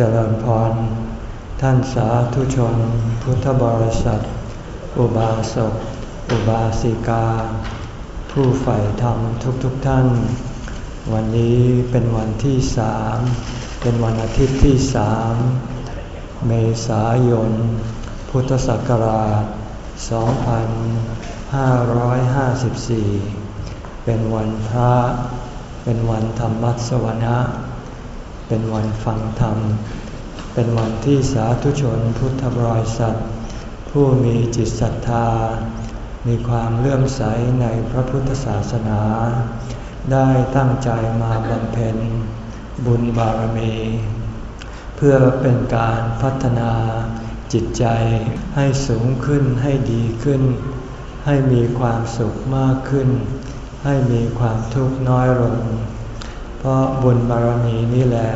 เจริญพร ท่านสาธุชน พุทธบริษัท อุบาสก อุบาสิกา ผู้ใฝ่ธรรมทุกๆทท่าน วันนี้เป็นวันที่สาม เป็นวันอาทิตย์ที่สาม เมษายน พุทธศักราช 2554 เป็นวันพระ เป็นวันธรรมสวนะ เป็นวันฟังธรรม เป็นวันที่สาธุชนพุทธบริษัท ผู้มีจิตศรัทธา มีความเลื่อมใสในพระพุทธศาสนา ได้ตั้งใจมาบำเพ็ญ บุญบารมี เพื่อเป็นการพัฒนาจิตใจให้สูงขึ้นให้ดีขึ้น ให้มีความสุขมากขึ้น ให้มีความทุกข์น้อยลง ราะบุญบารมีนี่แหละ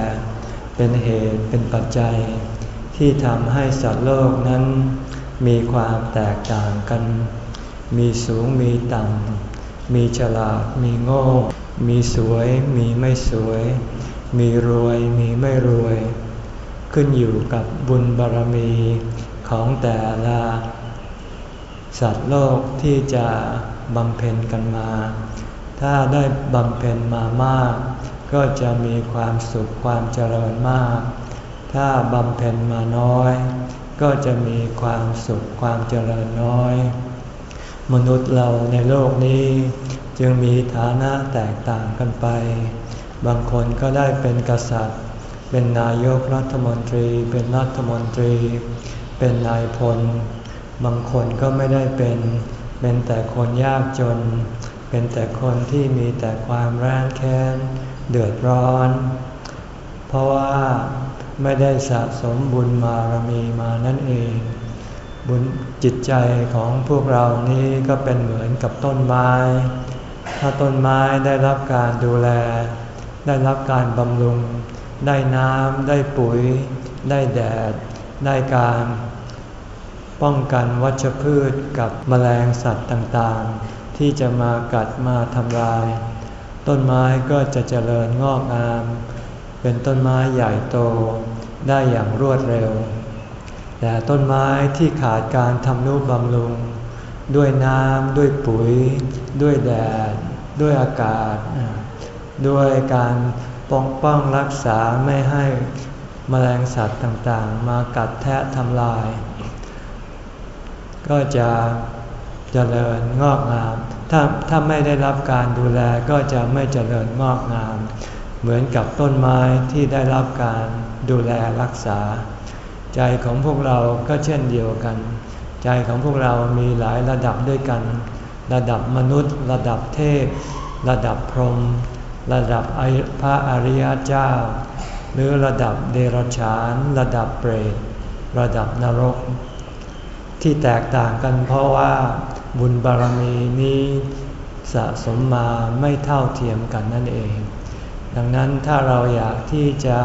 เป็นเหตุเป็นปัจจัย ที่ทำให้สัตว์โลกนั้นมีความแตกต่างกัน มีสูงมีต่ำ มีฉลาดมีโง่ มีสวยมีไม่สวย มีรวยมีไม่รวย ขึ้นอยู่กับบุญบารมีของแต่ละสัตว์โลกที่จะบำเพ็ญกันมา ถ้าได้บำเพ็ญมามาก ก็จะมีความสุขความเจริญมาก ถ้าบำเพ็ญมาน้อย ก็จะมีความสุขความเจริญน้อย มนุษย์เราในโลกนี้จึงมีฐานะแตกต่างกันไป บางคนก็ได้เป็นกษัตริย์ เป็นนายกรัฐมนตรี เป็นรัฐมนตรี เป็นนายพล บางคนก็ไม่ได้เป็น เป็นแต่คนยากจน เป็นแต่คนที่มีแต่ความร้นแค้นเดือดร้อน เพราะว่าไม่ได้สะสมบุญมารมีมานั่นเอง บุญจิตใจของพวกเรานี้ก็เป็นเหมือนกับต้นไม้ ถ้าต้นไม้ได้รับการดูแล ได้รับการบำรุง ได้น้ำได้ปุ๋ย ได้แดด ได้การป้องกันวัชพืชกับแมลงสัตว์ต่างๆ ที่จะมากัดมาทำลาย ต้นไม้ก็จะเจริญงอกงาม เป็นต้นไม้ใหญ่โตได้อย่างรวดเร็ว แต่ต้นไม้ที่ขาดการทำนุบำรุง ด้วยน้ำด้วยปุ๋ย ด้วยแดด ด้วยอากาศ ด้วยการป้องป้องรักษาไม่ให้มแมลงสัตว์ต่างๆ มากัดแทะทำลาย ก็จะ เจริญงอกงาม ถ้าถ้าไม่ได้รับการดูแลก็จะไม่เจริญงอกงาม เหมือนกับต้นไม้ที่ได้รับการดูแลรักษา ใจของพวกเราก็เช่นเดียวกัน ใจของพวกเรามีหลายระดับด้วยกัน ระดับมนุษย์ ระดับเทพ ระดับพรหมระดับพระอริยเจ้า หรือระดับเดรัจฉาน ระดับเปรตระดับนรก ที่แตกต่างกันเพราะว่า บุญบารมีนี้สะสมมาไม่เท่าเทียมกันนั่นเอง ดังนั้นถ้าเราอยากที่จะ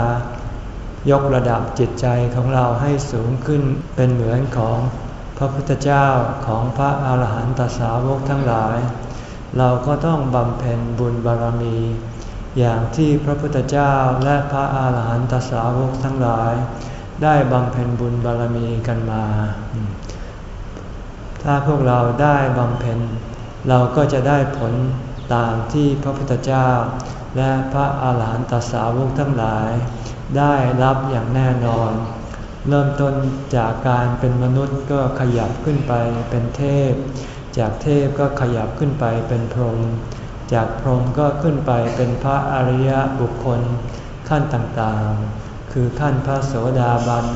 ยกระดับจิตใจของเราให้สูงขึ้นเป็นเหมือนของพระพุทธเจ้าของพระอาหารหันตสาวกทั้งหลาย เราก็ต้องบำเพ็ญบุญบารมี อย่างที่พระพุทธเจ้าและพระอาหารหันตสาวกทั้งหลาย ได้บำเพ็ญบุญบารมีกันมา ถ้าพวกเราได้บำเพ็ญ เราก็จะได้ผลตามที่พระพุทธเจ้า และพระอาหารหันตสาวกทั้งหลาย ได้รับอย่างแน่นอน เริ่มต้นจากการเป็นมนุษย์ก็ขยับขึ้นไปเป็นเทพ จากเทพก็ขยับขึ้นไปเป็นพรหมจากพรหมก็ขึ้นไปเป็นพระอริยบุคคลขั้นต่างๆ คือขั้นพระโสดาบัน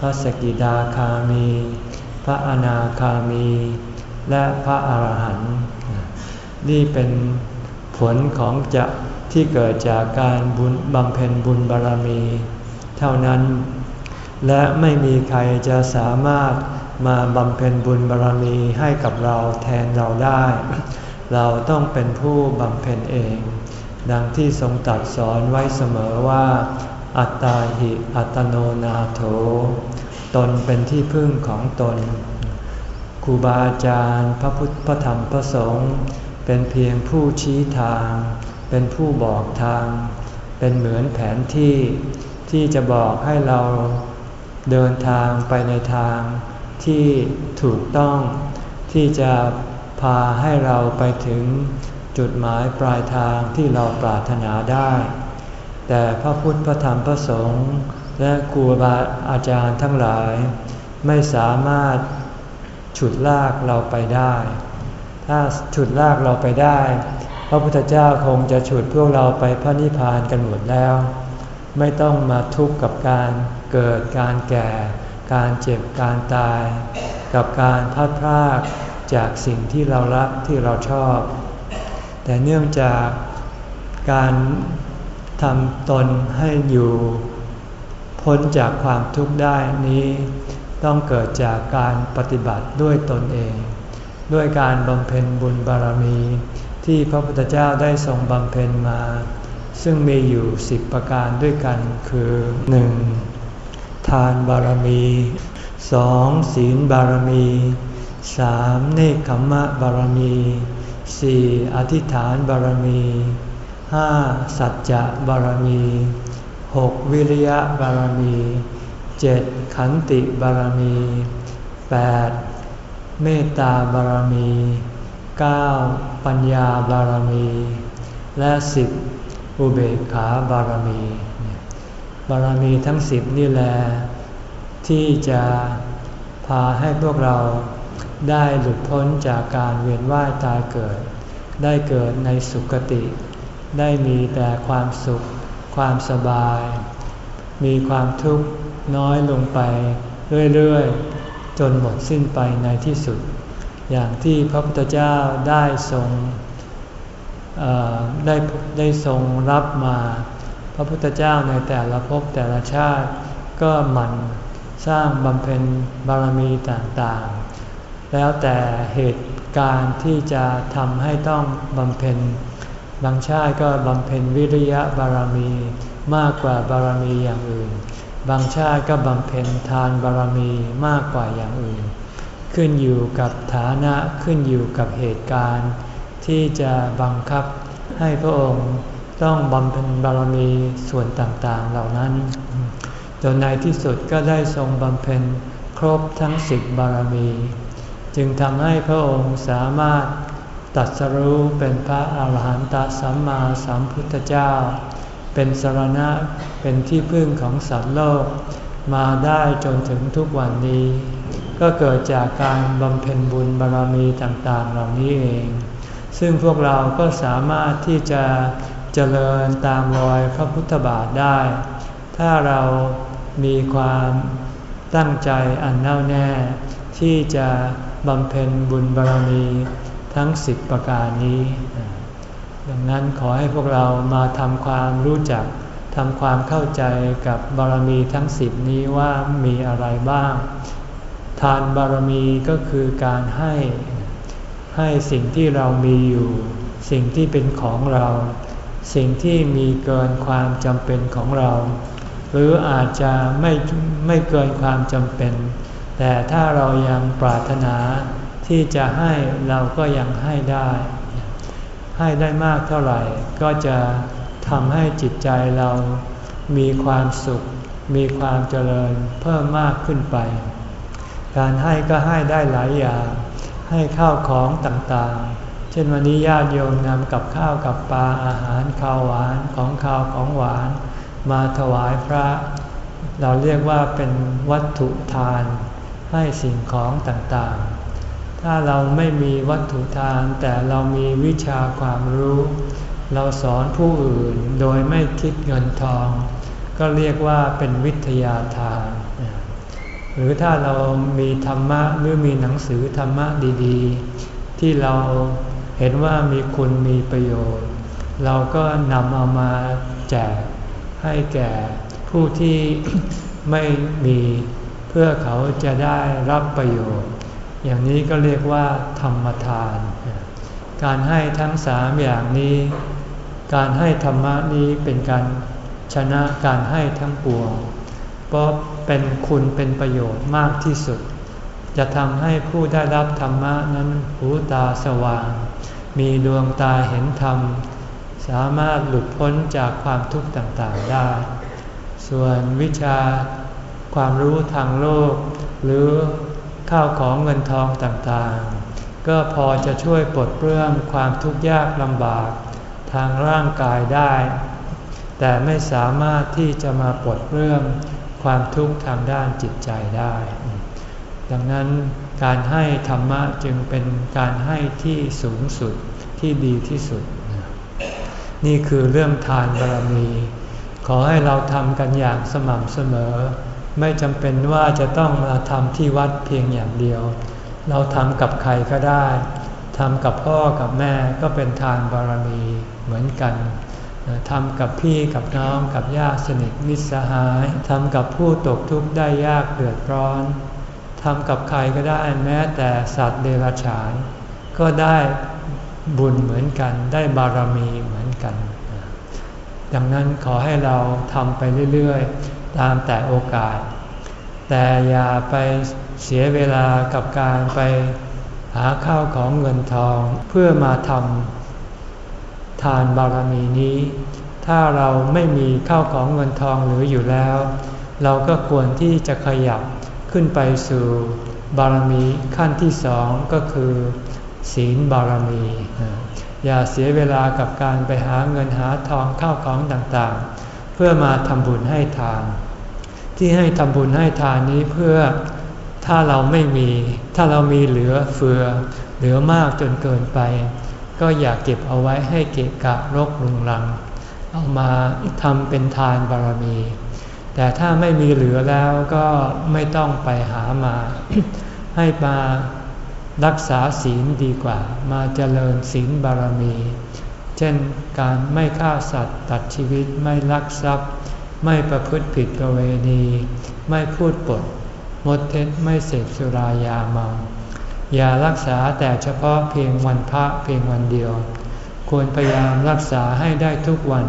พระสกิดาคามี ระอนาคามี และพระอาหารหันต์นี่เป็นผลของจะที่เกิดจากการบุญบำเพ็ญบุญบารรมี เท่านั้น และไม่มีใครจะสามารถมาบำเพ็ญบุญบารรมีให้กับเราแทนเราได้ เราต้องเป็นผู้บำเพ็ญเอง ดังที่ทรงตัดสอนไว้เสมอว่า อัตตาหิอัตโนนาโถ ตนเป็นที่พึ่งของตนครูบาอาจารย์พระพุทธพระธรรมพระสงฆ์เป็นเพียงผู้ชี้ทาง เป็นผู้บอกทาง เป็นเหมือนแผนที่ที่จะบอกให้เราเดินทางไปในทางที่ถูกต้องที่จะพาให้เราไปถึงจุดหมายปลายทางที่เราปรารถนาได้ แต่พระพุทธพระธรรมพระสงฆ์ และครูบาอาจารย์ทั้งหลาย ไม่สามารถฉุดลากเราไปได้ ถ้าฉุดลากเราไปได้ พระพุทธเจ้าคงจะฉุดพวกเราไปพระนิพพานกันหมดแล้ว ไม่ต้องมาทุกข์กับการเกิดการแก่ การเจ็บการตาย กับการพัดพรากจากสิ่งที่เรารักที่เราชอบ แต่เนื่องจากการทำตนให้อยู่ พ้นจากความทุกข์ได้นี้ ต้องเกิดจากการปฏิบัติด้วยตนเอง ด้วยการบำเพ็ญบุญบารมี ที่พระพุทธเจ้าได้ทรงบำเพ็ญมา ซึ่งมีอยู่สิบประการด้วยกันคือ 1. ทานบารมี 2. ศีลบารมีสามเนคขมมะบารมีสี่อธิษฐานบารมีห้าสัจจะบารมี หกวิริยะบารมีเจ็ดขันติบารมีแปดเมตตาบารมีเก้าปัญญาบารมี และสิบอุเบกขาบารมี บารมีทั้งสิบนี่แหละที่จะพาให้พวกเราได้หลุดพ้นจากการเวียนว่ายตายเกิด ได้เกิดในสุคติ ได้มีแต่ความสุข ความสบาย มีความทุกข์น้อยลงไปเรื่อยๆ จนหมดสิ้นไปในที่สุด อย่างที่พระพุทธเจ้าได้ทรงได้ได้ทรงรับมา พระพุทธเจ้าในแต่ละภพแต่ละชาติก็หมั่นสร้างบำเพ็ญบารมีต่างๆ แล้วแต่เหตุการณ์ที่จะทำให้ต้องบำเพ็ญ บางชาติก็บำเพ็ญวิริยะบารมีมากกว่าบารมีอย่างอื่น บางชาติก็บำเพ็ญทานบารมีมากกว่าอย่างอื่น ขึ้นอยู่กับฐานะขึ้นอยู่กับเหตุการณ์ ที่จะบังคับให้พระองค์ต้องบำเพ็ญบารมีส่วนต่างๆ เหล่านั้น จนในที่สุดก็ได้ทรงบำเพ็ญครบทั้งสิบบารมี จึงทำให้พระองค์สามารถ ตัดสรู้เป็นพระอาหารหันตสัมมาสัมพุทธเจ้า เป็นสรณะเป็นที่พึ่งของสัตว์โลก มาได้จนถึงทุกวันนี้ ก็เกิดจากการบำเพ็ญบุญบารมีต่างๆ เหล่านี้เอง ซึ่งพวกเราก็สามารถที่จะเจริญตามรอยพระพุทธบาทได้ ถ้าเรามีความตั้งใจอันแน่วแน่ ที่จะบำเพ็ญบุญบารมี ทั้งสิบประการนี้ ดังนั้นขอให้พวกเรามาทำความรู้จักทำความเข้าใจกับบารมีทั้งสิบนี้ว่ามีอะไรบ้าง ทานบารมีก็คือการให้ ให้สิ่งที่เรามีอยู่ สิ่งที่เป็นของเรา สิ่งที่มีเกินความจำเป็นของเรา หรืออาจจะไม่ไม่เกินความจำเป็น แต่ถ้าเรายังปรารถนา ที่จะให้เราก็ยังให้ได้ ให้ได้มากเท่าไหร่ ก็จะทำให้จิตใจเรามีความสุข มีความเจริญเพิ่มมากขึ้นไป การให้ก็ให้ได้หลายอย่าง ให้ข้าวของต่างๆ เช่นวันนี้ญาติโยมนำกับข้าวกับปลาอาหารข้าวหวานของข้าวของหวาน มาถวายพระ เราเรียกว่าเป็นวัตถุทาน ให้สิ่งของต่างๆ ถ้าเราไม่มีวัตถุทานแต่เรามีวิชาความรู้ เราสอนผู้อื่นโดยไม่คิดเงินทอง ก็เรียกว่าเป็นวิทยาทาน หรือถ้าเรามีธรรมะหรือมีหนังสือธรรมะดีๆ ที่เราเห็นว่ามีคุณมีประโยชน์ เราก็นำเอามาแจกให้แก่ผู้ที่ไม่มีเพื่อเขาจะได้รับประโยชน์ อย่างนี้ก็เรียกว่า ธรรมทาน การให้ทั้งสามอย่างนี้ การให้ธรรมะนี้เป็นการชนะการให้ทั้งปวง เพราะเป็นคุณเป็นประโยชน์มากที่สุด จะทำให้ผู้ได้รับธรรมะนั้นหูตาสว่าง มีดวงตาเห็นธรรม สามารถหลุดพ้นจากความทุกข์ต่างๆได้สส่วนวิชาความรู้ทางโลก หรือ ข้าวของเงินทองต่างๆ ก็พอจะช่วยปลดเปลื้องความทุกข์ยากลำบากทางร่างกายได้ แต่ไม่สามารถที่จะมาปลดเปลื้องความทุกข์ทางด้านจิตใจได้ ดังนั้นการให้ธรรมะจึงเป็นการให้ที่สูงสุดที่ดีที่สุด นี่คือเรื่องทานบารมี ขอให้เราทำกันอย่างสม่ำเสมอ ไม่จำเป็นว่าจะต้องมาทำที่วัดเพียงอย่างเดียว เราทำกับใครก็ได้ทำกับพ่อกับแม่ก็เป็นทานบารมีเหมือนกันทำกับพี่กับน้องกับญาติสนิทมิตรสหายทำกับผู้ตกทุกข์ได้ยากเดือดร้อนทำกับใครก็ได้แม้แต่สัตว์เดรัจฉาน ก็ได้บุญเหมือนกัน ได้บารมีเหมือนกัน ดังนั้นขอให้เราทำไปเรื่อยๆ ตามแต่โอกาส แต่อย่าไปเสียเวลากับการไปหาข้าวของเงินทองเพื่อมาทำทานบารมีนี้ ถ้าเราไม่มีข้าวของเงินทองหรืออยู่แล้ว เราก็ควรที่จะขยับขึ้นไปสู่บารมีขั้นที่สองก็คือ ศีลบารมี อย่าเสียเวลากับการไปหาเงินหาทองข้าวของต่างๆ พื่อมาทำบุญให้ทาน ที่ให้ทำบุญให้ทานนี้เพื่อถ้าเราไม่มี ถ้าเรามีเหลือเฟือ เหลือมากจนเกินไป ก็อย่าเก็บเอาไว้ให้เกะกะรกรุงรัง เอามาทำเป็นทานบารมี แต่ถ้าไม่มีเหลือแล้วก็ไม่ต้องไปหามา ให้มารักษาศีลดีกว่า มาเจริญศีลบารมี เช่นการไม่ฆ่าสัตว์ตัดชีวิตไม่ลักทรัพย์ ไม่ประพฤติผิดประเวณี ไม่พูดปดมดเท็จไม่เสพสุรายาเมาอย่ารักษาแต่เฉพาะเพียงวันพระเพียงวันเดียว ควรพยายามรักษาให้ได้ทุกวัน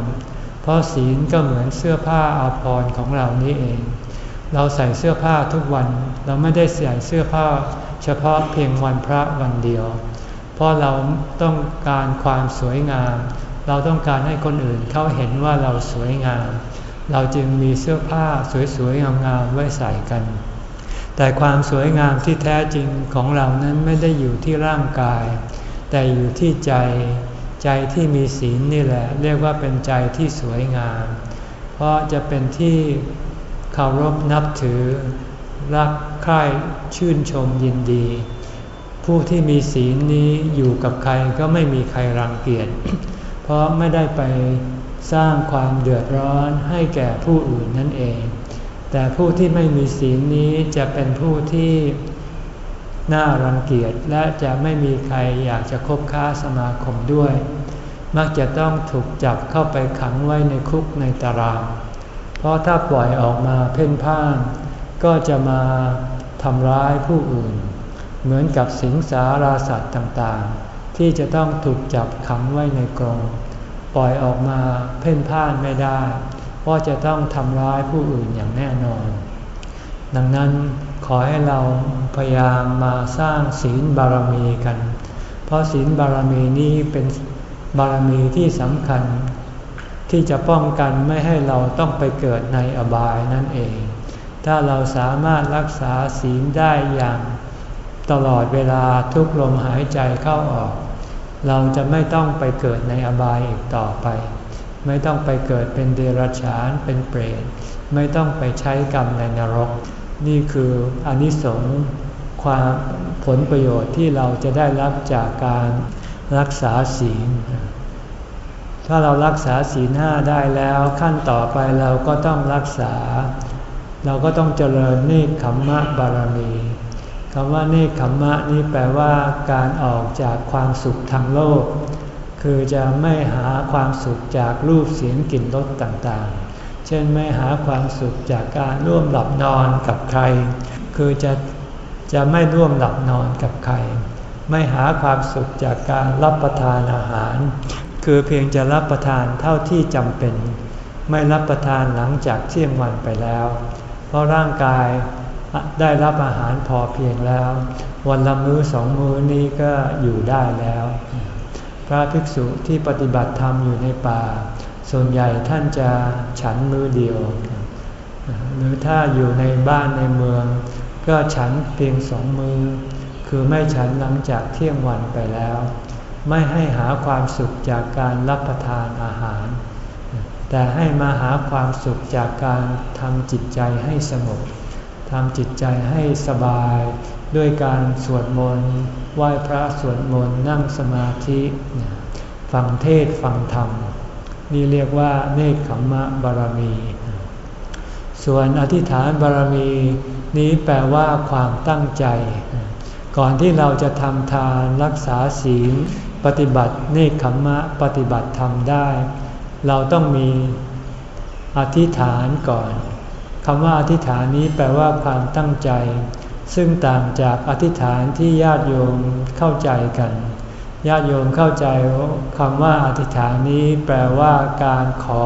เพราะศีลก็เหมือนเสื้อผ้าอาภรณ์ของเรานี้เอง เราใส่เสื้อผ้าทุกวัน เราไม่ได้ใส่เสื้อผ้า เฉพาะเพียงวันพระวันเดียว เพราะเราต้องการความสวยงาม เราต้องการให้คนอื่นเขาเห็นว่าเราสวยงาม เราจึงมีเสื้อผ้าสวยๆงามๆไว้ใส่กัน แต่ความสวยงามที่แท้จริงของเรานั้นไม่ได้อยู่ที่ร่างกาย แต่อยู่ที่ใจ ใจที่มีศีลนี่แหละ เรียกว่าเป็นใจที่สวยงาม เพราะจะเป็นที่เคารพนับถือ รักใคร่ชื่นชมยินดี ผู้ที่มีศีลนี้อยู่กับใครก็ไม่มีใครรังเกียจ เพราะไม่ได้ไปสร้างความเดือดร้อนให้แก่ผู้อื่นนั่นเอง แต่ผู้ที่ไม่มีศีลนี้จะเป็นผู้ที่น่ารังเกียจและจะไม่มีใครอยากจะคบค้าสมาคมด้วย มักจะต้องถูกจับเข้าไปขังไว้ในคุกในตาราง เพราะถ้าปล่อยออกมาเพ่นพ่าน ก็จะมาทำร้ายผู้อื่น เหมือนกับสิงสาราสัตว์ต่างๆ ที่จะต้องถูกจับขังไว้ในกรงปล่อยออกมาเพ่นพ่านไม่ได้ เพราะจะต้องทำร้ายผู้อื่นอย่างแน่นอน ดังนั้นขอให้เราพยายามมาสร้างศีลบารมีกัน เพราะศีลบารมีนี้เป็นบารมีที่สำคัญ ที่จะป้องกันไม่ให้เราต้องไปเกิดในอบายนั่นเอง ถ้าเราสามารถรักษาศีลได้อย่าง ตลอดเวลาทุกลมหายใจเข้าออก เราจะไม่ต้องไปเกิดในอบายอีกต่อไป ไม่ต้องไปเกิดเป็นเดรัจฉานเป็นเปรตไม่ต้องไปใช้กรรมในนรก นี่คืออนิสงส์ความผลประโยชน์ที่เราจะได้รับจากการรักษาศีล ถ้าเรารักษาศีลห้าได้แล้วขั้นต่อไปเราก็ต้องรักษา เราก็ต้องเจริญเนคขมมะบารมี คำว่าเนคขมมะนี้แปลว่าการออกจากความสุขทางโลก คือจะไม่หาความสุขจากรูปเสียงกลิ่นรสต่างๆ เช่นไม่หาความสุขจากการร่วมหลับนอนกับใคร คือจะจะไม่ร่วมหลับนอนกับใคร ไม่หาความสุขจากการรับประทานอาหาร คือเพียงจะรับประทานเท่าที่จำเป็น ไม่รับประทานหลังจากเที่ยงวันไปแล้ว เพราะร่างกาย ได้รับอาหารพอเพียงแล้ว วันละมื้อสองมื้อนี้ก็อยู่ได้แล้ว พระภิกษุที่ปฏิบัติธรรมอยู่ในป่า ส่วนใหญ่ท่านจะฉันมื้อเดียว หรือถ้าอยู่ในบ้านในเมือง ก็ฉันเพียงสองมือคือไม่ฉันหลังจากเที่ยงวันไปแล้ว ไม่ให้หาความสุขจากการรับประทานอาหาร แต่ให้มาหาความสุขจากการทำจิตใจให้สงบ ทำจิตใจให้สบาย ด้วยการสวดมนต์ไหว้พระสวดมนต์นั่งสมาธิ ฟังเทศฟังธรรม นี่เรียกว่าเนคขมมะบารมี ส่วนอธิษฐานบารมีนี้แปลว่าความตั้งใจ ก่อนที่เราจะทำทานรักษาศีลปฏิบัติเนคขมมะปฏิบัติธรรมได้ เราต้องมีอธิษฐานก่อนำว่าอธิษฐานนี้แปลว่าความตั้งใจ ซึ่งต่างจากอธิษฐานที่ญาติโยมเข้าใจกัน ญาติโยมเข้าใจคำว่าอธิษฐานนี้แปลว่าการขอ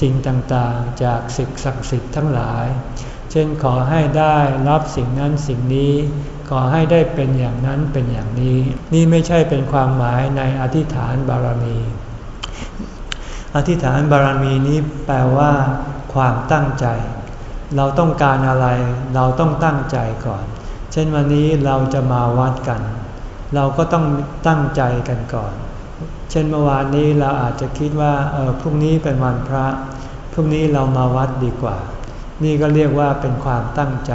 สิ่งต่างๆ จากสิ่งศักดิ์สิทธิ์ทั้งหลาย เช่นขอให้ได้รับสิ่งนั้นสิ่งนี้ ขอให้ได้เป็นอย่างนั้นเป็นอย่างนี้ นี่ไม่ใช่เป็นความหมายในอธิษฐานบารมี อธิษฐานบารมีนี้แปลว่า ความตั้งใจ เราต้องการอะไรเราต้องตั้งใจก่อน เช่นวันนี้เราจะมาวัดกัน เราก็ต้องตั้งใจกันก่อน เช่นเมื่อวานนี้เราอาจจะคิดว่าเออพรุ่งนี้เป็นวันพระ พรุ่งนี้เรามาวัดดีกว่า นี่ก็เรียกว่าเป็นความตั้งใจ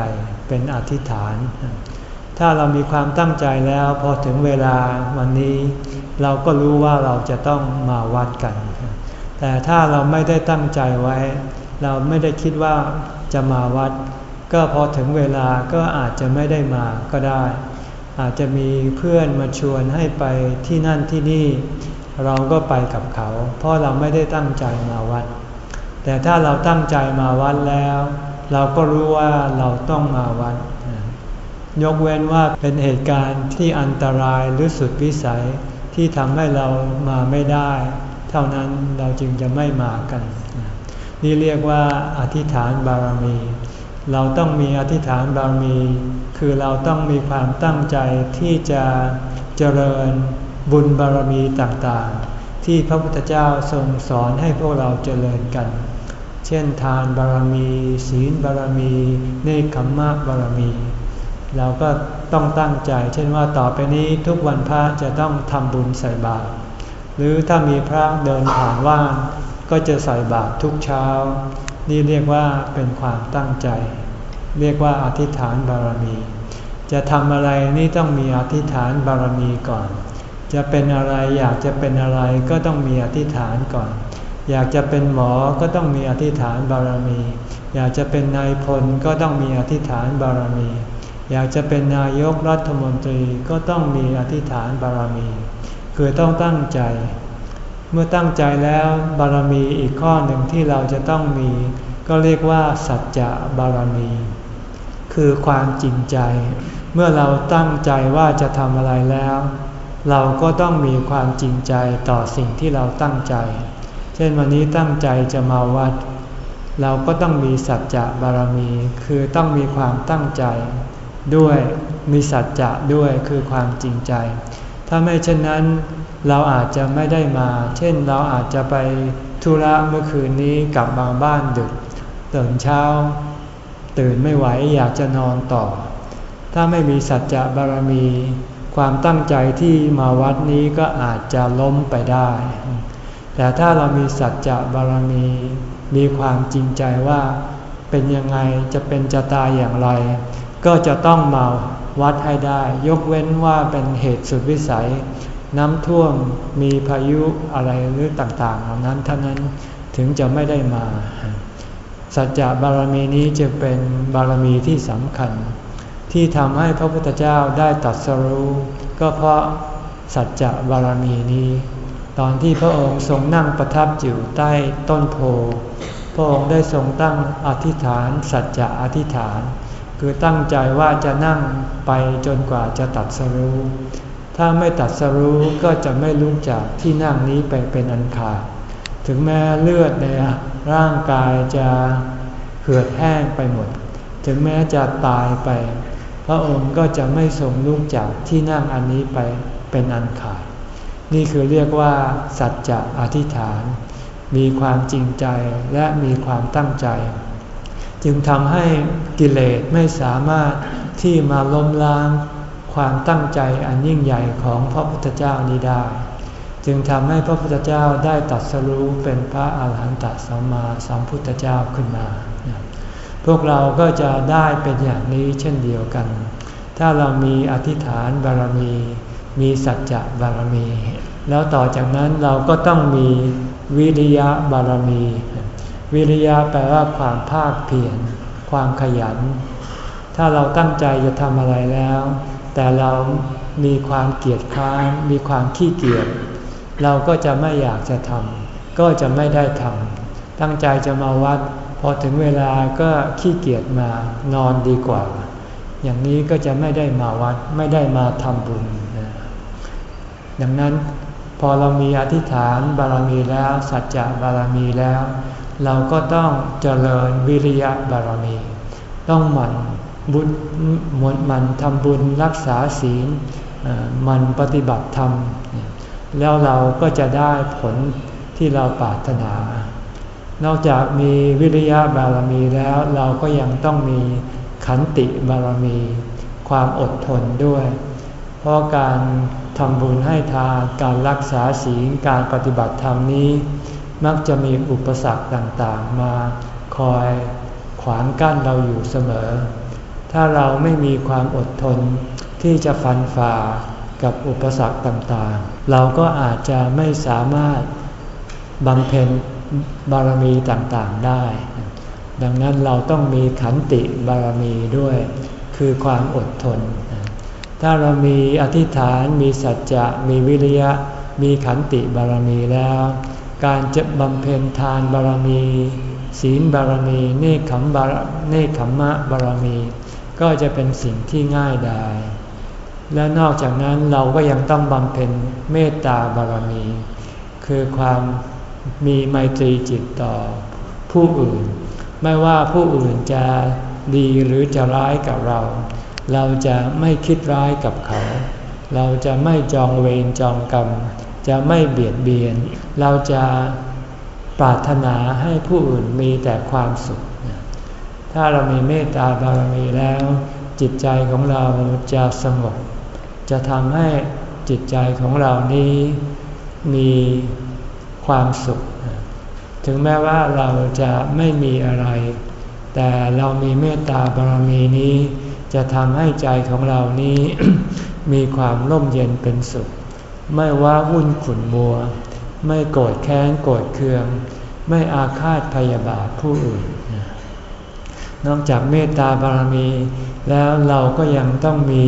เป็นอธิษฐาน ถ้าเรามีความตั้งใจแล้วพอถึงเวลาวันนี้ เราก็รู้ว่าเราจะต้องมาวัดกัน แต่ถ้าเราไม่ได้ตั้งใจไว้ เราไม่ได้คิดว่า จะมาวัด ก็พอถึงเวลาก็อาจจะไม่ได้มาก็ได้ อาจจะมีเพื่อนมาชวนให้ไปที่นั่นที่นี่ เราก็ไปกับเขา เพราะเราไม่ได้ตั้งใจมาวัด แต่ถ้าเราตั้งใจมาวัดแล้ว เราก็รู้ว่าเราต้องมาวัด ยกเว้นว่าเป็นเหตุการณ์ที่อันตรายหรือสุดวิสัยที่ทำให้เรามาไม่ได้ เท่านั้นเราจึงจะไม่มากัน นี่เรียกว่าอธิษฐานบารมี เราต้องมีอธิษฐานบารมี คือเราต้องมีความตั้งใจที่จะเจริญบุญบารมีต่างๆ ที่พระพุทธเจ้าทรงสอนให้พวกเราเจริญกัน เช่นทานบารมี ศีลบารมี เนคขมมะบารมี เราก็ต้องตั้งใจ เช่นว่าต่อไปนี้ทุกวันพระจะต้องทำบุญใส่บาตรหรือถ้ามีพระเดินผ่านว่าง ก็จะใส่บาตรทุกเช้า นี่เรียกว่าเป็นความตั้งใจ เรียกว่าอธิษฐานบารมี จะทำอะไรนี่ต้องมีอธิษฐานบารมีก่อน จะเป็นอะไรอยากจะเป็นอะไรก็ต้องมีอธิษฐานก่อน อยากจะเป็นหมอก็ต้องมีอธิษฐานบารมี อยากจะเป็นนายพลก็ต้องมีอธิษฐานบารมี อยากจะเป็นนายกรัฐมนตรีก็ต้องมีอธิษฐานบารมี คือต้องตั้งใจ เมื่อตั้งใจแล้วบารมีอีกข้อหนึ่งที่เราจะต้องมี ก็เรียกว่าสัจจะบารมี คือความจริงใจ เมื่อเราตั้งใจว่าจะทำอะไรแล้ว เราก็ต้องมีความจริงใจต่อสิ่งที่เราตั้งใจ เช่นวันนี้ตั้งใจจะมาวัด เราก็ต้องมีสัจจะบารมี คือต้องมีความตั้งใจ ด้วยมีสัจจะด้วยคือความจริงใจ ถ้าไม่เช่นนั้น เราอาจจะไม่ได้มา เช่นเราอาจจะไปธุระเมื่อคืนนี้กลับมาบ้านดึกตื่นเช้า ตื่นไม่ไหวอยากจะนอนต่อ ถ้าไม่มีสัจจะบารมี ความตั้งใจที่มาวัดนี้ก็อาจจะล้มไปได้ แต่ถ้าเรามีสัจจะบารมี มีความจริงใจว่าเป็นยังไงจะเป็นจะตายอย่างไร ก็จะต้องมาวัดให้ได้ ยกเว้นว่าเป็นเหตุสุดวิสัย น้ำท่วมมีพายุอะไรหรือต่างๆเหล่านั้นเท่านั้นถึงจะไม่ได้มา สัจจะบารมีนี้จึงเป็นบารมีที่สำคัญ ที่ทำให้พระพุทธเจ้าได้ตัดสรู้ก็เพราะสัจจะบารมีนี้ ตอนที่พระองค์ทรงนั่งประทับอยู่ใต้ต้นโพพระองค์ได้ทรงตั้งอธิษฐาน สัจจะอธิษฐาน คือตั้งใจว่าจะนั่งไปจนกว่าจะตัดสรู้ ถ้าไม่ตัดสรู้ก็จะไม่ลุกจากที่นั่งนี้ไปเป็นอันขาด ถึงแม้เลือดในร่างกายจะเหือดแห้งไปหมด ถึงแม้จะตายไป พระองค์ก็จะไม่ทรงลุกจากที่นั่งอันนี้ไปเป็นอันขาด นี่คือเรียกว่าสัจจะอธิษฐาน มีความจริงใจและมีความตั้งใจ จึงทำให้กิเลสไม่สามารถที่มาล้มล้าง ความตั้งใจอันยิ่งใหญ่ของพระพุทธเจ้านี้ได้ จึงทำให้พระพุทธเจ้าได้ตัดสรู้เป็นพระอาหารหันตสัมมาสัมพุทธเจ้าขึ้นมา พวกเราก็จะได้เป็นอย่างนี้เช่นเดียวกัน ถ้าเรามีอธิษฐานบารมี มีสัจจะบารมี แล้วต่อจากนั้นเราก็ต้องมีวิริยะบารมี วิริยะแปลว่าความภาคเพียรความขยัน ถ้าเราตั้งใจจะทำอะไรแล้ว แต่เรามีความเกียจค้านมีความขี้เกียจเราก็จะไม่อยากจะทำก็จะไม่ได้ทำตั้งใจจะมาวัด พอถึงเวลาก็ขี้เกียจมานอนดีกว่า อย่างนี้ก็จะไม่ได้มาวัดไม่ได้มาทำบุญดังนั้นพอเรามีอธิษฐานบารมีแล้ว สัจจะบารมีแล้ว เราก็ต้องเจริญวิริยะบารมี ต้องหมั่น บุญม,มันทำบุญรักษาศีลมันปฏิบัติธรรม แล้วเราก็จะได้ผลที่เราปรารถนา นอกจากมีวิริยะบารมีแล้วเราก็ยังต้องมีขันติบารมี ความอดทนด้วย เพราะการทำบุญให้ทานการรักษาศีลการปฏิบัติธรรมนี้ มักจะมีอุปสรรคต่างๆมาคอยขวางกั้นเราอยู่เสมอ ถ้าเราไม่มีความอดทนที่จะฟันฝ่ากับอุปสรรคต่างๆ เราก็อาจจะไม่สามารถบำเพ็ญบารมีต่างๆได้ ดังนั้นเราต้องมีขันติบารมีด้วย คือความอดทน ถ้าเรามีอธิษฐาน มีสัจจะ มีวิริยะ มีขันติบารมีแล้ว การจะบำเพ็ญทานบารมี ศีลบารมี เนคขมบารเนคขมมะบารมี ก็จะเป็นสิ่งที่ง่ายดาย และนอกจากนั้นเราก็ยังต้องบำเพ็ญเมตตาบารมี คือความมีไมตรีจิตต่อผู้อื่น ไม่ว่าผู้อื่นจะดีหรือจะร้ายกับเรา เราจะไม่คิดร้ายกับเขา เราจะไม่จองเวรจองกรรม จะไม่เบียดเบียน เราจะปรารถนาให้ผู้อื่นมีแต่ความสุข ถ้าเรามีเมตตาบารมีแล้ว จิตใจของเราจะสงบ จะทำให้จิตใจของเรานี้มีความสุข ถึงแม้ว่าเราจะไม่มีอะไร แต่เรามีเมตตาบารมีนี้ จะทำให้ใจของเรานี้ มีความร่มเย็นเป็นสุข ไม่ว่าวุ่นขุนมัว ไม่โกรธแค้นโกรธเคือง ไม่อาฆาตพยาบาทผู้อื่น นอกจากเมตตาบารมี แล้วเราก็ยังต้องมี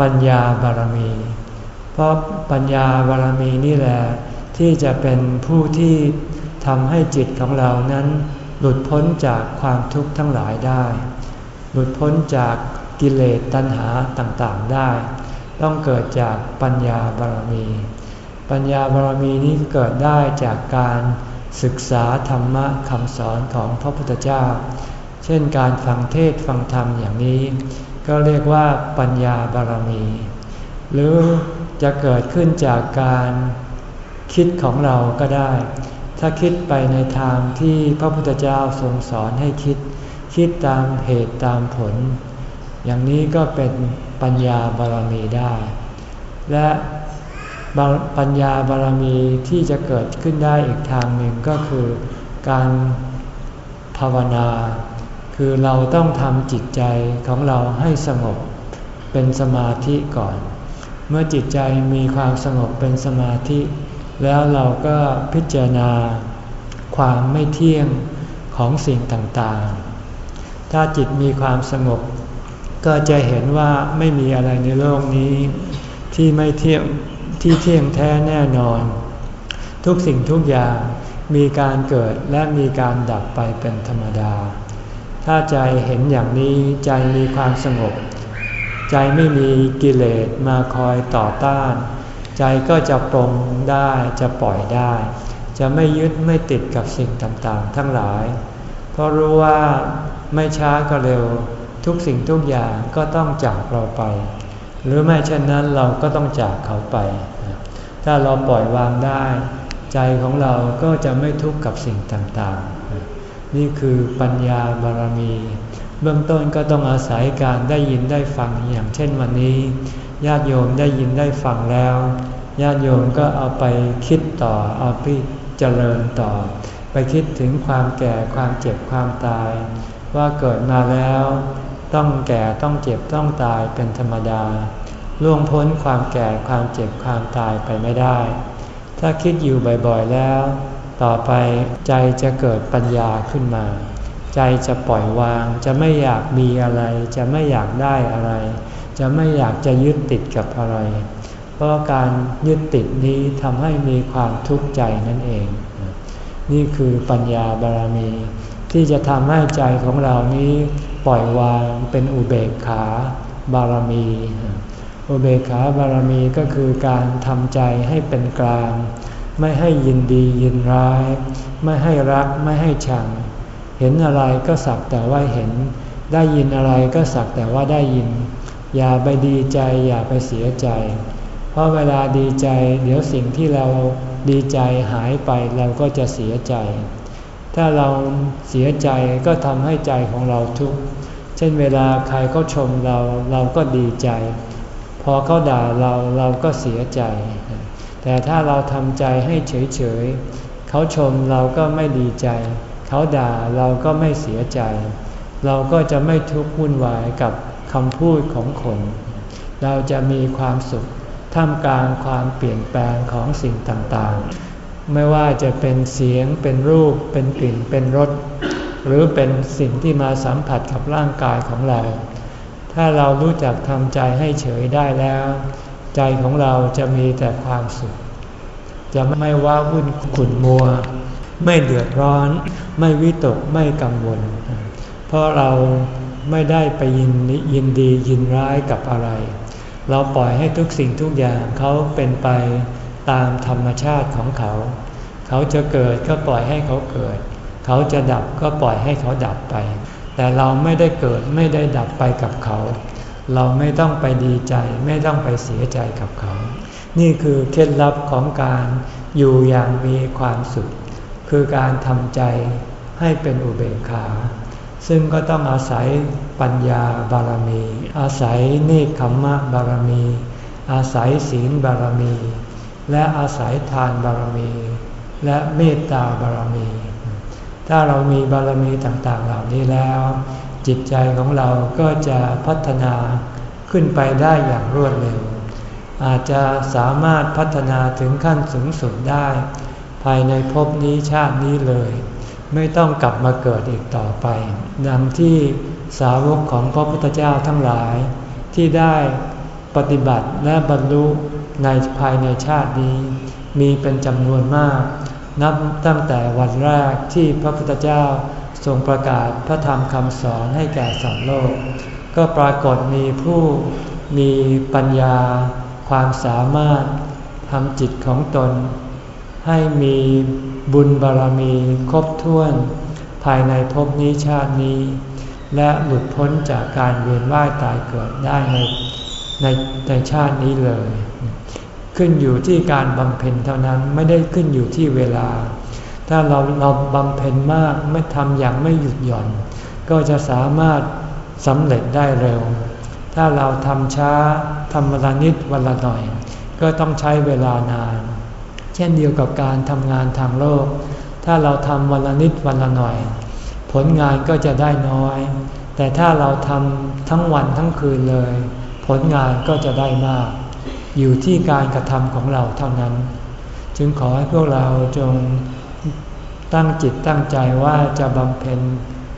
ปัญญาบารมี เพราะปัญญาบารมีนี่แหละที่จะเป็นผู้ที่ทำให้จิตของเรานั้น หลุดพ้นจากความทุกข์ทั้งหลายได้ หลุดพ้นจากกิเลสตัณหาต่างๆได้ ต้องเกิดจากปัญญาบารมี ปัญญาบารมีนี้เกิดได้จากการ ศึกษาธรรมะคำสอนของพระพุทธเจ้า เช่นการฟังเทศฟังธรรมอย่างนี้ ก็เรียกว่าปัญญาบารมี หรือจะเกิดขึ้นจากการคิดของเราก็ได้ ถ้าคิดไปในทางที่พระพุทธเจ้าทรงสอนให้คิด คิดตามเหตุตามผล อย่างนี้ก็เป็นปัญญาบารมีได้ และ ปัญญาบารมีที่จะเกิดขึ้นได้อีกทางหนึ่งก็คือการภาวนา คือเราต้องทำจิตใจของเราให้สงบเป็นสมาธิก่อน เมื่อจิตใจมีความสงบเป็นสมาธิ แล้วเราก็พิจารณาความไม่เที่ยงของสิ่งต่างๆ ถ้าจิตมีความสงบ ก็จะเห็นว่าไม่มีอะไรในโลกนี้ที่ไม่เที่ยง ที่เที่ยงแท้แน่นอน ทุกสิ่งทุกอย่างมีการเกิดและมีการดับไปเป็นธรรมดา ถ้าใจเห็นอย่างนี้ใจมีความสงบ ใจไม่มีกิเลสมาคอยต่อต้าน ใจก็จะปรงได้จะปล่อยได้ จะไม่ยึดไม่ติดกับสิ่งต่างๆ ทั้งหลาย เพราะรู้ว่าไม่ช้าก็เร็ว ทุกสิ่งทุกอย่างก็ต้องจากเราไป หรือไม่เช่นนั้นเราก็ต้องจากเขาไป ถ้าเราปล่อยวางได้ ใจของเราก็จะไม่ทุกข์กับสิ่งต่างๆ นี่คือปัญญาบารมี เบื้องต้นก็ต้องอาศัยการได้ยินได้ฟังอย่างเช่นวันนี้ญาติโยมได้ยินได้ฟังแล้วญาติโยมก็เอาไปคิดต่อเอาไปเจริญต่อ ไปคิดถึงความแก่ความเจ็บความตาย ว่าเกิดมาแล้ว ต้องแก่ต้องเจ็บต้องตายเป็นธรรมดา ล่วงพ้นความแก่ความเจ็บความตายไปไม่ได้ ถ้าคิดอยู่บ่อยๆแล้ว ต่อไปใจจะเกิดปัญญาขึ้นมา ใจจะปล่อยวางจะไม่อยากมีอะไร จะไม่อยากได้อะไร จะไม่อยากจะยึดติดกับอะไร เพราะการยึดติดนี้ทำให้มีความทุกข์ใจนั่นเอง นี่คือปัญญาบารมี ที่จะทำให้ใจของเรานี้ปล่อยวางเป็นอุเบกขาบารมี อุเบกขาบารมีก็คือการทำใจให้เป็นกลาง ไม่ให้ยินดียินร้าย ไม่ให้รักไม่ให้ชัง เห็นอะไรก็สักแต่ว่าเห็น ได้ยินอะไรก็สักแต่ว่าได้ยิน อย่าไปดีใจอย่าไปเสียใจ เพราะเวลาดีใจ เดี๋ยวสิ่งที่เราดีใจหายไปเราก็จะเสียใจ ถ้าเราเสียใจก็ทำให้ใจของเราทุกข์ เช่นเวลาใครเขาชมเราเราก็ดีใจ พอเขาด่าเราเราก็เสียใจ แต่ถ้าเราทำใจให้เฉยๆเขาชมเราก็ไม่ดีใจ เขาด่าเราก็ไม่เสียใจ เราก็จะไม่ทุกข์วุ่นวายกับคำพูดของคน เราจะมีความสุขท่ามกลางความเปลี่ยนแปลงของสิ่งต่างๆ ไม่ว่าจะเป็นเสียงเป็นรูป เป็นกลิ่นเป็นรสหรือเป็นสิ่งที่มาสัมผัสกับร่างกายของเรา ถ้าเรารู้จักทำใจให้เฉยได้แล้ว ใจของเราจะมีแต่ความสุข จะไม่ว้าวุ่นขุ่นมัว ไม่เดือดร้อน ไม่วิตกไม่กังวล เพราะเราไม่ได้ไปยินยินดียินร้ายกับอะไร เราปล่อยให้ทุกสิ่งทุกอย่างเขาเป็นไป ตามธรรมชาติของเขา เขาจะเกิดก็ปล่อยให้เขาเกิด เขาจะดับก็ปล่อยให้เขาดับไป แต่เราไม่ได้เกิดไม่ได้ดับไปกับเขา เราไม่ต้องไปดีใจไม่ต้องไปเสียใจกับเขา นี่คือเคล็ดลับของการอยู่อย่างมีความสุข คือการทำใจให้เป็นอุเบกขา ซึ่งก็ต้องอาศัยปัญญาบารมี อาศัยเนคขมมะบารมี อาศัยศีลบารมี และอาศัยทานบารมี และเมตตาบารมี ถ้าเรามีบารมีต่างๆเหล่านี้แล้ว จิตใจของเราก็จะพัฒนาขึ้นไปได้อย่างรวดเร็ว อาจจะสามารถพัฒนาถึงขั้นสูงสุดได้ ภายในภพนี้ชาตินี้เลย ไม่ต้องกลับมาเกิดอีกต่อไปดังที่สาวกของพระพุทธเจ้าทั้งหลายที่ได้ปฏิบัติและบรรลุ ในภายในชาตินี้ มีเป็นจำนวนมาก นับตั้งแต่วันแรกที่พระพุทธเจ้าทรงประกาศพระธรรมคำสอนให้แก่สัตว์โลก ก็ปรากฏมีผู้มีปัญญา ความสามารถทำจิตของตน ให้มีบุญบารรมีครบถ้วน ภายในภพนี้ชาตินี้ และหลุดพ้นจากการเวียนว่ายตายเกิดได้ในในในชาตินี้เลย ขึ้นอยู่ที่การบำเพ็ญเท่านั้นไม่ได้ขึ้นอยู่ที่เวลา ถ้าเราเราบำเพ็ญมากไม่ทำอย่างไม่หยุดหย่อน ก็จะสามารถสำเร็จได้เร็ว ถ้าเราทำช้าทำวันละนิดวันละหน่อย ก็ต้องใช้เวลานาน เช่นเดียวกับการทำงานทางโลก ถ้าเราทำวันละนิดวันละหน่อย ผลงานก็จะได้น้อย แต่ถ้าเราทำทั้งวันทั้งคืนเลย ผลงานก็จะได้มาก อยู่ที่การกระทำของเราเท่านั้น จึงขอให้พวกเราจงตั้งจิตตั้งใจว่าจะบำเพ็ญ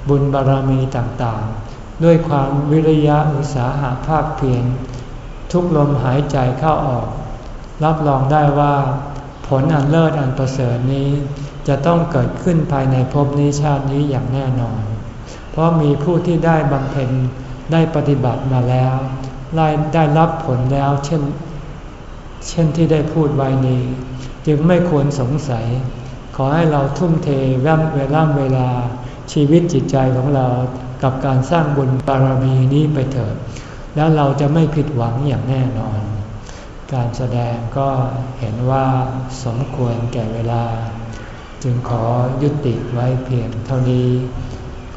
บุญบารรมีต่างๆ ด้วยความวิริยะอุตสาหะภาคเพียรทุกลมหายใจเข้าออก รับรองได้ว่า ผลอันเลิศอันประเสริฐนี้ จะต้องเกิดขึ้นภายในภพนี้ชาตินี้อย่างแน่นอน เพราะมีผู้ที่ได้บำเพ็ญได้ปฏิบัติมาแล้ว ได้ได้รับผลแล้วเช่น เช่นที่ได้พูดไว้นี้ จึงไม่ควรสงสัย ขอให้เราทุ่มเทร่ำเวลาเวลา ชีวิตจิตใจของเรากับการสร้างบุญบารมีนี้ไปเถิด แล้วเราจะไม่ผิดหวังอย่างแน่นอน การแสดงก็เห็นว่าสมควรแก่เวลา จึงขอยุติไว้เพียงเท่านี้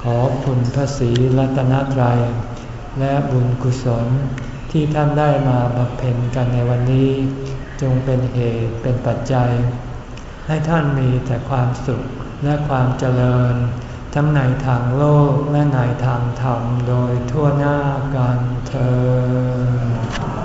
ขอคุณพระศรีรัตนตรัยและบุญกุศล ที่ท่านได้มาบำเพ็ญกันในวันนี้ จงเป็นเหตุเป็นปัจจัย ให้ท่านมีแต่ความสุขและความเจริญ ทั้งในทางโลกและในทางธรรมโดยทั่วหน้ากันเธอ